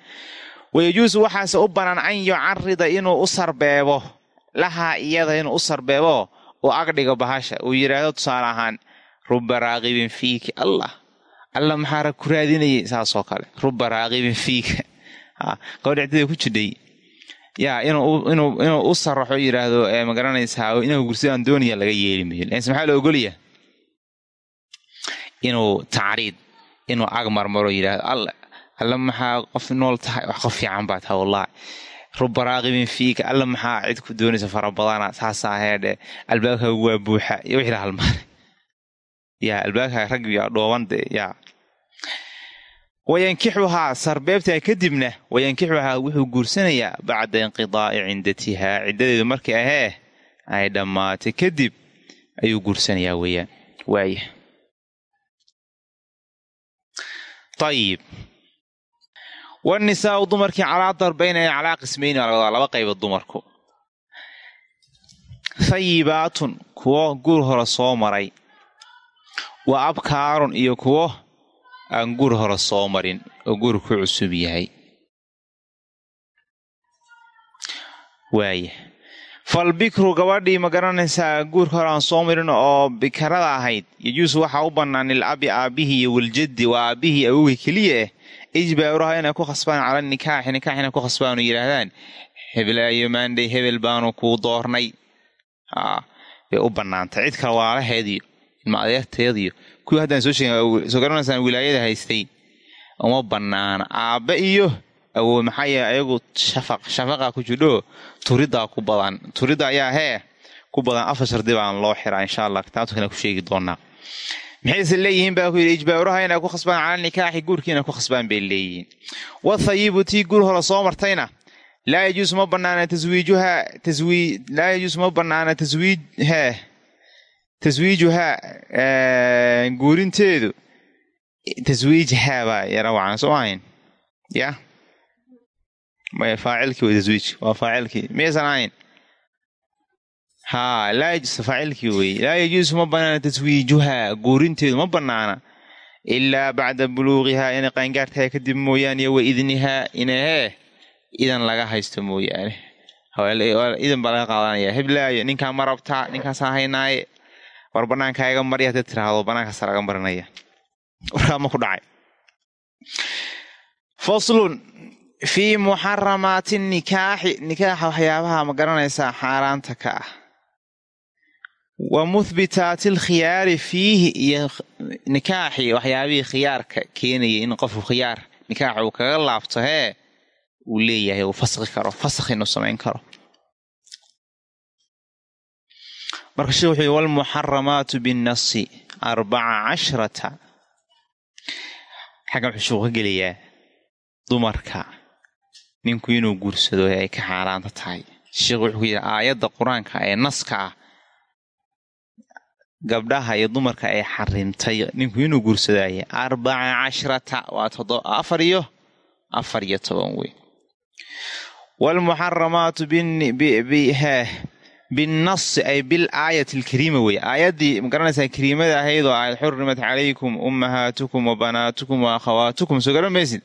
wayajuusu waxaase u bannaan an yucarida inuu u sarbeebo lahaa iyada inuu u sarbeebo uu agdhigo bahasha. Uu yidhaahdo tusaale ahaan ruba raaqibin fiiki allah. Alla maxaa rag ku raadinayay? Saasoo kale ruba raaqibin fiika. [LAUGHS] Gabadha ciddada ku jidhay yaa inuu u saraxo yidhaahdo ma garanaysaa inuu gursadaan doonaya laga yeeli mayo maxaa la ogolaya inuu tacriid inuu ag marmaro yidhaahdo. Alla alla maxaa qof nool tahay? Wax qof fiican baa tahay wallahi ruba raaqibin fiika alla maxaa cid ku doonaysa fara badana saasaa heedhe albaabkaagu waa buuxa. Iyo wixii la halmaanay yaa albaabkaaga rag yaa dhooban de yaa wayankixuhaa sarbeebtaa kadibna wayankixuhaa wuxuu guursanayaa bacda inqidaa'i ciddatihaa ciddadeedu markii ahee ay dhammaatay. Kadib ayuu guursanayaa weeyaan. Waaya ayib wanisaau dumarkii calaa darbayna calaa qismayni waa laba qaybood dumarku hayibaatun kuwo guur hore soo maray wa abkaarun iyo kuwo aan guur hore soo marin oo guur ku cusub yahay waaya falbikru gabadhii ma garanaysaa guurka hore aan soo marin oo bikarada ahayd. Yajuusu waxaa u bannaan lilabi aabbihii iyo waljaddi waa aabbihii awowgii keliya ah ijbaaruha inay ku khasbaan cala nikaaxi nikaax inay ku khasbaan oo yidhaahdaan hebelaayo maandhay hebel baanu kuu doornay. Bay u bannaantay. Cid kale walaalaheediyo ilma adeerteediyo. Kuwii haddaan soo sheegin soo garanaysaan wilaayada haystay. Uma bannaana aabbe iyo awow maxaa yeele ayagu shafaq shafaqa ku jidho turiddaa ku badan. Turidda ayaa hee ku badan afar shardi loo xiraa insha allah kitaabta kale ku sheegi doonaa maxayse leeyihiin baa ku yidhi ijbaaruha inay ku khasbaan cala nikaaxi guurkii inay ku khasbaan bay leeyihiin. Wathayibu tii guur hore soo martayna laa yajuusu ma banaana taswiijuhaa taswii laa yajuusu ma banaana taswiij hee taswiijuhaa guurinteedu taswiijhaa baa yara wacan soo ahayn ya maya faacilkii way taswiij waa faacilkii miyaysan ahayn haa laa yajuusu faacilkii wey laa yajuusu ma banaana taswiijuhaa guurinteedu ma banaana ilaa bacda buluuqihaa inay qaangaartahay kadib mooyaane iyo wa idnihaa inay hee idan laga haysto mooyaane idan baa laga qaadanaya heblaayo ninkaa ma rabtaa ninkaasaan haynaaye war bannaankaaga mari haddaad tiraahdo bannaankaasa laga marinaya warkaa ma ku dhacay. Faslun fii muxaramaati nikaaxi nikaaxa waxyaabaha ma garanaysaa xaaraanta ka ah. Wa muthbitaati alkhiyaari fiihi iyo nikaaxii waxyaabihii khiyaarka keenaya in qofku khiyaar nikaaxa uu kaga laabto hee uu leeyahay uu faskhi karo faskh inuu samayn karo. Marka sheekh wuxuu yihi walmuxaramaatu binnasi arbaca cashrata. Xaggan wuxuu sheekhu ka gelayaa dumarka ninku inuu guursado ay ka xaaraanta tahay. Sheekhu wuxuu ku yidhi aayadda qur'aanka ee naska ah gabdhaha iyo dumarka ay xarimtay ninku inuu guursadaaye arbaca cashrata waa afar iyo afar iyo toban wey. Waalmuxaramaatu binnasi ay bil aayati alkariima wey. Aayaddii ma garanaysaa kariimada ahayd oo aayad xurimat calaykum ummahaatukum wa banaatukum wa akhawaatukum soo garan maysid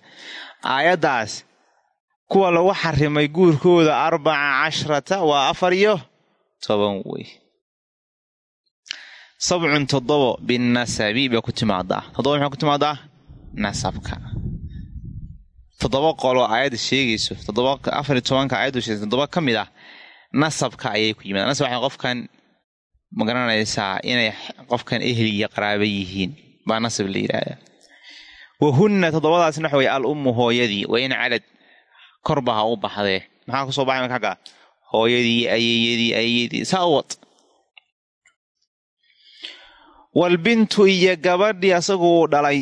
aayaddaas kuwa lagu xarimay guurkooda arbaca cashrata waa afar iyo toban wey. Sabcun toddobo binnasabi bay ku timaadaa. Toddoba maxay ku timaadaa? Nasabka. Toddoba qoloo aayadda sheegayso. Toddoba afar iyo tobanka aayaddu sheegayso toddoba ka mid ah nasabka ayay ku yimaadaan nasab waxay qofkan ma garanaysaa inay qofkan ehli iyo qaraaba yihiin. Baa nasab la yidhaahdaa. Wahunna toddobadaasna waxa weye al ummu hooyadii. Waa in calad korba ha u baxdee. Maxaa ku soo baxay xagga hooyadii ayeeyadii ayeeyadii saa u wad. Walbintu iyo gabadhii asaguu dhalay.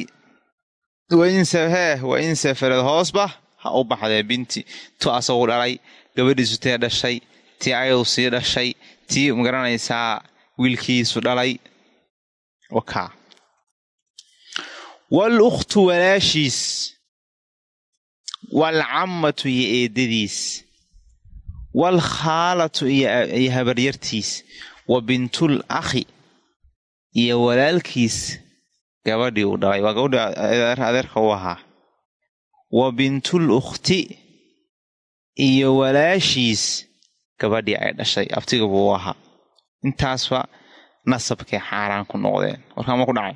Wainshee waa in safareed hoosba ha u baxdee binti. Tu asaguu dhalay gabadhiisu tee dhashay tii ayadu sii dhashay tii ma garanaysaa wiilkiisu dhalay. Wakaa wal ukhtu walaashiis waalcammatu iyo eedadiis waalkhaalatu iyo habaryartiis wa bintul akhi iyo walaalkiis gabadhii uu dhalay waa gabadhii adeerka u ahaa wa bintul ukhti iyo walaashiis gabadhii ay dhashay abtiga u ahaa intaasba nasabkay xaaraan ku noqdeen warkaama ku dhacay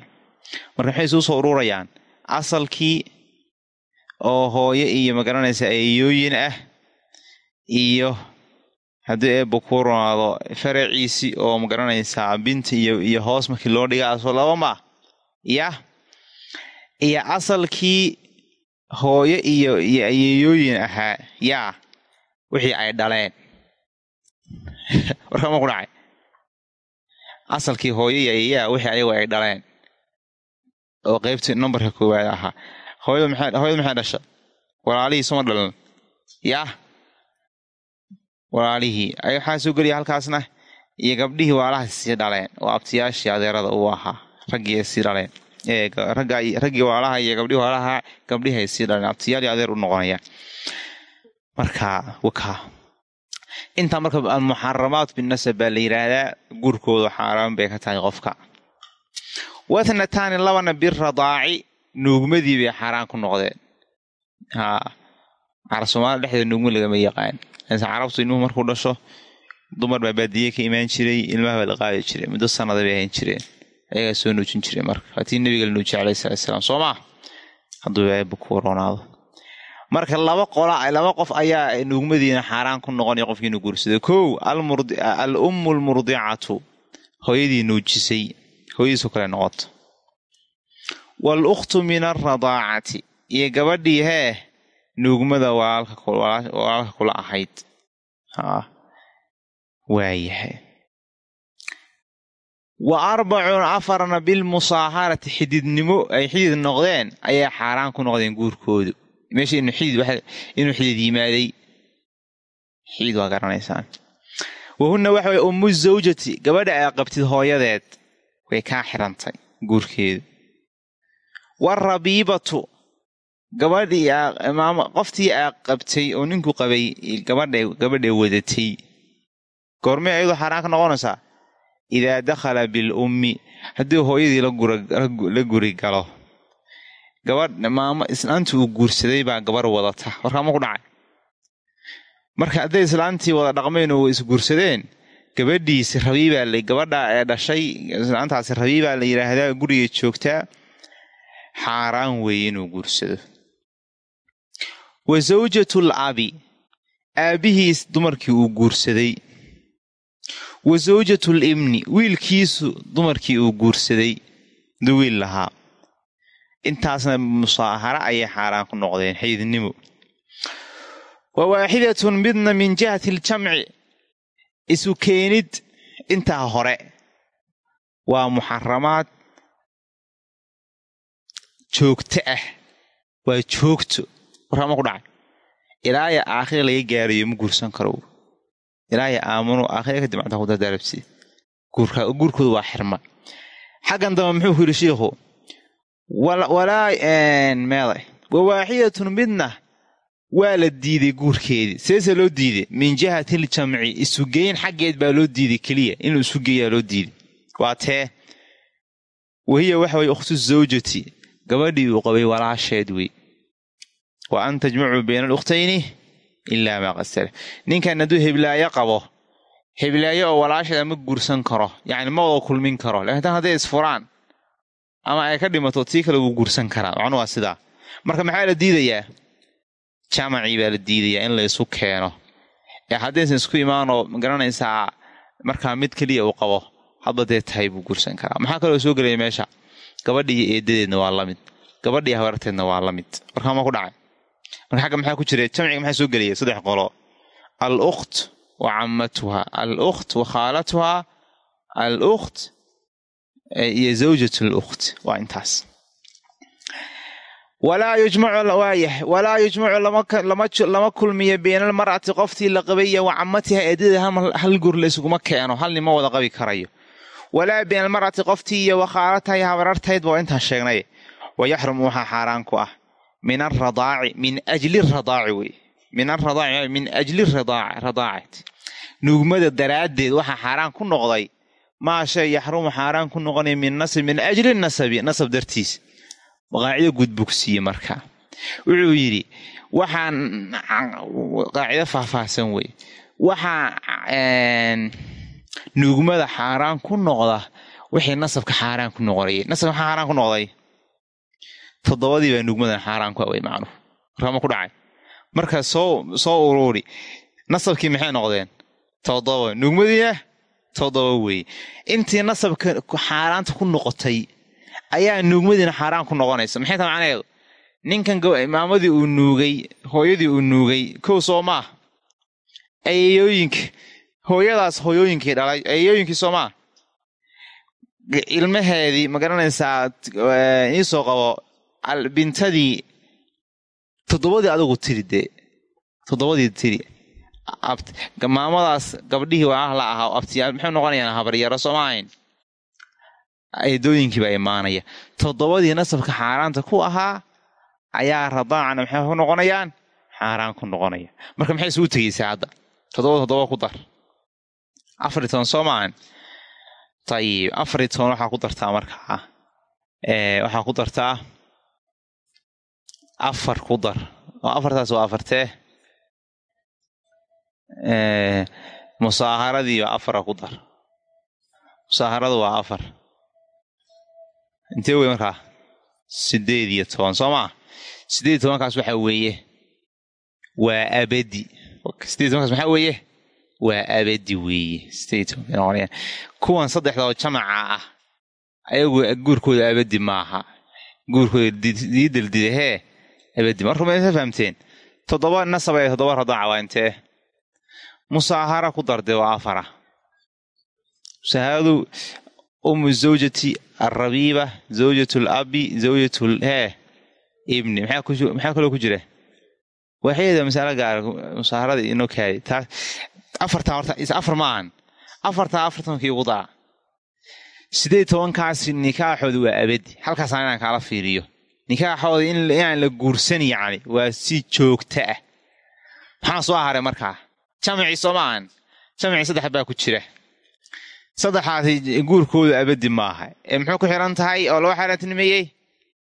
marka maxay isuu soo ururayaan asalkii oo hooyo iyo magaranaysa eeyooyin ah iyo haddii eebba kuu ronaado faraciisii oo ma garanaysaa binti iyo iyo hoos markii loo dhiga asoo laba ma yah iyo asalkii hooyo iyo iyo ayeeyooyin ahaa yaa wixii ay dhaleen. [LAUGHS] Warkama ku dhacay asalkii hooyo iyo ayeeyaa wixii ayagu ay dhaleen. Oo qeybtii numbarka koowaad ahaa hooyadu maxay dhasha walaalihii suma dhalan yaah. Walaalihii waxaa soo gelaya halkaasna. Iyo gabdhihii waalaha sii dhaleen. Oo abtiyaashii adeerada uu ahaa. Raggii ay sii dhaleen. Raggii waalaha iyo gabdhihii waalaha gabdhihii ay sii dhaleen. Abtiyaali adeer u noqonayaan marka wakaa intaa marka almuxaramaat binasab baa la yidhaahdaa guurkooda xaaraan bay ka tahay qofka. Wathnataani labana biradaaci nuugmadii bay xaaraan ku noqdeen. Soomaalia dhexdeeda nuugma lagama yaqaan. Carabtu ilmuhu markuu dhasho dumar baa baadiye ka imaan jiray ilmaha baa la qaadi jiray muddo sanada bay ahan jireen. Ayagaa soo nuujin jiray marka. Hatii nabiga la nuujiye alayhi salatu salaam soo maa hadduu eeba ku waroonaado. Marka laba qola laba qof ayaa nuugmadiina xaaraan ku noqonaya qofkiinu guursada kow al ummu lmurdicatu hooyadii nuujisay hooyadiisu kale noqoto wal ukhtu min alradaacati iyo gabadhii hee nuugmada walaalka kula ahayd. Waayahay wa arbacun afarna bilmusaaharati. Xididnimo ay xidid noqdeen ayaa xaaraan ku noqdeen guurkoodu. Meesha inuu xidid yimaaday. Xidid waa garanaysaan. Wahunna waxa way ummu zawjati. Gabadha aa qabtid hooyadeed. Way kaa xirantay guurkeedu warabiibatu gabadhii qoftii aa qabtay oo ninku qabay gabadhay wadatay goormay ayadoo xaaraan ka noqonaysaa idaa dakhala bil ummi haddii hooyadii la guri galo gabadh maamo islaantii uu guursaday baa gabarh wadata warkaama ku dhacay marka hadday islaantii wada dhaqmeen oo isguursadeen gabadhiisi rabiibaa gabadha ee dhashay islaantaasi rabiibaa la yidhaahdaa guriga joogtaa xaaraan weeye inuu guursado wa zawjatul abi aabbihiis dumarkii uu guursaday wa zawjatul ibni wiilkiisu dumarkii uu guursaday duu wiil lahaa intaasna musaahara ayay xaaraan ku noqdeen xaydnimo wa waaxidatun midna min jihati aljamci isu keenid intaa hore waa muxaramaad joogto ah waa joogto warkaama ku dhacay. Ilaaya aakhira laga gaarayo ma guursan karo. Ilaaya aamano aakhira kadib cunta ku dardaarabsi guurkooda waa xirma. Xaggan dambe muxuu ku yidhi shiikhu walaa meeday wa waaxidatun midna waa la diiday guurkeedii. Seese loo diiday? Min jihatil jamci isugeyn xaggeed baa loo diiday keliya. Inuu isugeeyaa loo diiday. Waa tee. Wahiya waxa weye ukhtu zawjati gabadhii uu qabay walaasheed wey wa an tajmacuu bayna alukhtayni ilaa maa qasala ninkan hadduu heblaayo qabo heblaayo oo walaasheeda ma guursan karo yacni ma wada kulmin karo laakiin tan hadday isfuraan ama ay ka dhimato tii kale wuu guursan karaa. Macnu waa sidaa marka maxaa la diidayaa? Jamacii baa la diidayaa in la isu keeno. Ee haddaysan isku imaanoo ma garanaysaa markaa mid keliya uu qabo. Hadba dee tahay buu guursan karaa. Maxaa kaloo soo gelaya meesha gabadhiiyo eedadeedna waa la mid. Gabadhiiyo habarteedna waa la mid warkaama ku dhacay. Marka xagga maxaa ku jira? Jamciga maxaa soo gelaya saddex qolo. Al ukht wa cammatuha. Al ukht wa khaalatuha. Al ukht iyo zawjat lukt waa intaas. Walaa yujmacu walaa yujmacu lama kulmiyo bayna almar'ati qoftii la qabaya wa cammatiha eedadeed hal gur laysuguma keeno. Hal nima wada qabi karayo walaa bayna almar'ati qoftii iyo wa khaalataha iyo habarartaydba waa intaan sheegnay. Wayaxrumu waxaa xaaraan ku ah. Min aradaaci min ajli radaaci wey. Min aradaaci min ajli radaacati nuugmada daraaddeed waxaa xaaraan ku noqday. Maa yaxrumu xaaraan ku noqonaya min nasab min ajli nasabi nasab dartiis. Qaacido gudbugsiye marka. Wuxuu yidhi waxaan qaacido faahfaahsan wey. Waxaa nuugmada xaaraan ku noqda wixii nasabka xaaraan ku noqonayay nasabka maxaa xaaraan ku noqday. Toddobadii baa nuugmadan xaaraan ku awey macnuhu warkama ku dhacay. Marka soo soo uruuri. Nasabkii maxay noqdeen? Toddoba. Nuugmadiina toddoba weeye intii nasabka xaaraanta ku noqotay ayaa nuugmadiina xaaraan ku noqonaysa. Maxay tahay macnaheedu? Ninkan maamadii uu nuugay hooyadii uu nuugay kow soo maah ayeyooyinka hooyadaas hooyooyinkii dhalay ayeyooyinkii soo maa ilmaheedii ma garanaysaa iisoo qabo bintadii toddobadii adigu tiri. Dee toddobadii tiri maamadaas gabdhihii walaah la ahaa abtiyaal maxay noqonayaan habaryaro sooma ahayn eedooyinkii baa imaanaya. Toddobadii nasabka xaaraanta ku ahaa ayaa radaacana maxay ku noqonayaan xaaraan ku noqonaya. Marka maxay isugu tegeysaa hadda? Toddoba toddoba ku dar afari toban soo maahan ayib afari toban waxaa ku dartaa markaa waxaa ku dartaa afar ku dar. Oo afartaas waa afartee musaaharadiiba afara ku dar. Musaaharadu waa afar. Intee wey markaa sideed iyo toban soo maa sideed iyo tobankaas waxaa weeye. Waa abadi. Sideed tobankaas maxaa weeye waa abadi weeye kuwan saddexda oo jamaca ah ayagu guurkooda abadi maaha guurkooda dii daldida hee abadi ma fahamteen toddoba nasaba ee toddoba radaaca waa intee musaahara ku darde waa afara musaharadu umu zawjati alrabiiba zawjat labi zawjat hee ibni maxaa kaloo ku jira waxeeda masalo gaara musaaharada inoo kaadi afartaa horta is afar maahan afartaa afartankii dara sideed tobankaasi nikaaxooda waa abadi halkaasaan inaan kaala fiiriyo. Nikaaxooda inaan la guursan yacni waa si joogta ah. Maxaa soo haray markaa? Jamcii soo maahan jamcii saddex baa ku jira. Saddexaasi guurkooda abadi maaha. Ee muxuu ku xiran tahay oo loo xaaraantinimeeyey?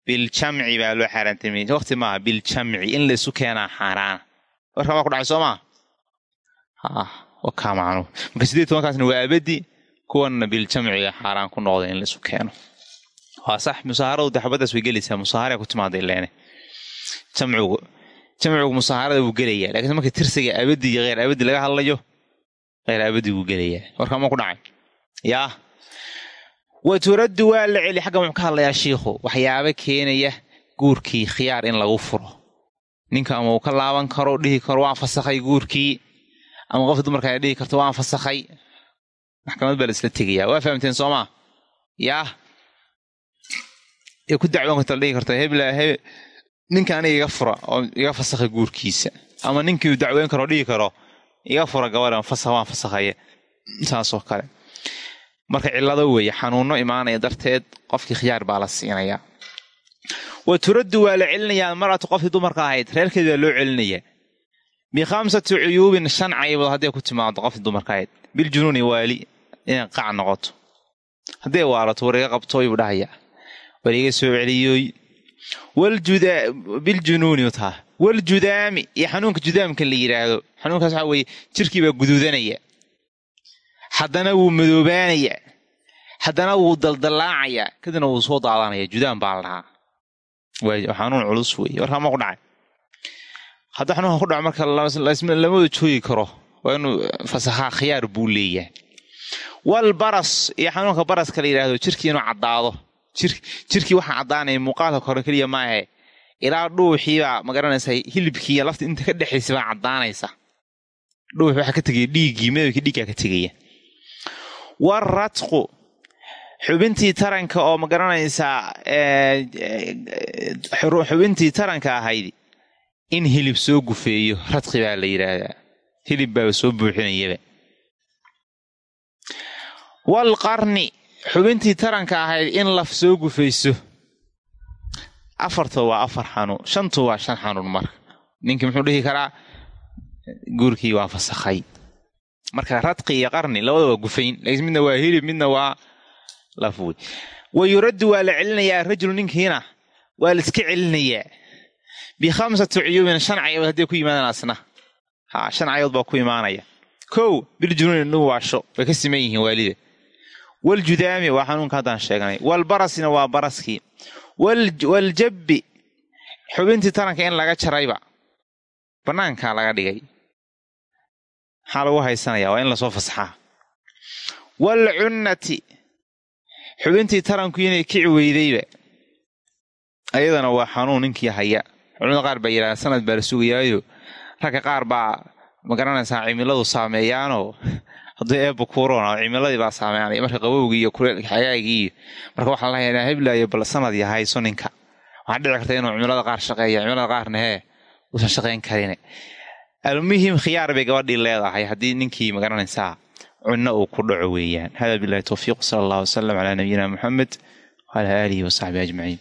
Biljamci baa loo xaaraantinimeeyey. Waqti maaha biljamci in laysu keenaa xaaraana warka baa ku dhacay soo maa wakaa macnuu marka sideed tobankaasna waa abadi. Kuwanna biljamciga xaaraan ku noqda in laysu keeno. Waa sax musaaharadu de xabadaas way gelaysaa. Musaahara ku timaada ileene jamcigu jamcigu musaaharada wuu gelayaa. Lakiin marka tirsiga abadi iyo kheyr abadi laga hadlayo kheyr abadi wuu gelayaa. Warkama ku dhacay? Yaa wa turaddu waa la celi. Xagga muxuu ka hadlayaa shiikhu waxyaaba keenaya guurkii khiyaar in lagu furo. Ninka ama uu ka laaban karo dhihi karo waan fasakhay guurkii ama qof dumarka ay dhihi karto waan fasakhay maxkamad baa la isla tegayaa waa fahamteen soomaa yaa ee ku dacwoon karta la dhihi karto hebla he ninka aniga iga fura oo iga fasakha guurkiisa ama ninkii uu dacweyn karo dhihi karo iga fura gabadhan fasakh waan fasakhaya saasoo kale marka cillado weeye xanuunno imaanaya darteed qofkii khiyaar baa la siinayaa wa turaddu waa la celinayaa maratu qofkii dumarka ahayd reerkeeda waa loo celinayaa bikhamsati cuyuubin shan caybood hadday ku timaado qofkii dumarka ahayd biljunuuni waali inay qac noqoto hadday waalato war iga qabtooy buu dhahayaa war iga soo celiyooy biljunuuni taa waljudaami iyo xanuunka judaamka la yidhaahdo xanuunkaas waxaa weeye jirkii baa guduudanaya haddana wuu madoobaanaya haddana wuu daldallaacayaa kadibna wuu soo daadanaya judaam baa la dhahaa xanuun culus weeye warkaa ma ku dhacay hadda xanuunka ku dhaco marka lama joogi karo waa inuu fasakhaa khiyaar buu leeyahay. Wal baras iyo xanuunka baraska la yidhaahdo jirkii inuu caddaado. Jirkii waxaa caddaanaya muuqaalka kore keliya maahe ilaa dhuuxiibaa magaranaysa hilibkiiyo lafta inta ka dhexaysa baa caddaanaysa. Dhuux waxaa ka tegaya dhiiggii midabkii dhiiggaa ka tegaya. Waradqu xubintii taranka oo ma garanaysaa xubintii taranka ahayd in hilib soo gufeeyo radqi baa la yidhaahdaa hilib baaba soo buuxinayaba. Wal qarni xubintii taranka ahayd in laf soo gufayso. Afarta waa afar xanuun shantu waa shan xanuun marka. Ninkii muxuu dhihi karaa? Guurkii waa fasakhay marka radqi iyo qarni labada waa gufayn laakiin midna waa hilib midna waa laf wey. Wa yuraddu waa la celinayaa rajulu ninkiina. Waa la iska celinayaa bikhamsati cuyuubin shan cayood hadday ku yimaadaan asna ha shan cayood baa ku imaanaya kow biljunuuni nu waasho way ka siman yihiin waalida waljudaami waa xanuunka haddaan sheegnay walbarasina waa baraskii waljabbi xubintii taranka in laga jarayba bannaankaa laga dhigay maxaa lagu haysanaya waa in la soo fasaxaa waalcunnati xubintii taranku inay kici weydayba ayadana waa xanuun ninkii haya culimada qaar baa yidhahda sanad baa la sugayaayo. Ragga qaar baa ma garanaysaa cimiladu saameeyaanoo? Haddii eebba kuuroona cimiladii baa saameynaya marka qabowgii iyo kuleelka xagaagii iyo marka waxaa lahayaa heblaayo bal sanad iyo hayso ninka. Waxaa dhici karta inuu cimilada qaar shaqeeya cimilada qaarna hee uusan shaqayn karin. Almuhim khiyaar bay gabadhii leedahay haddii ninkii ma garanaysaa cunno uu ku dhaco weeyaan. Hada bilahi towfiiq sala allah wasalam calaa nabiyina muxamed wcalaa aalihi wasaxbihi ajmaciin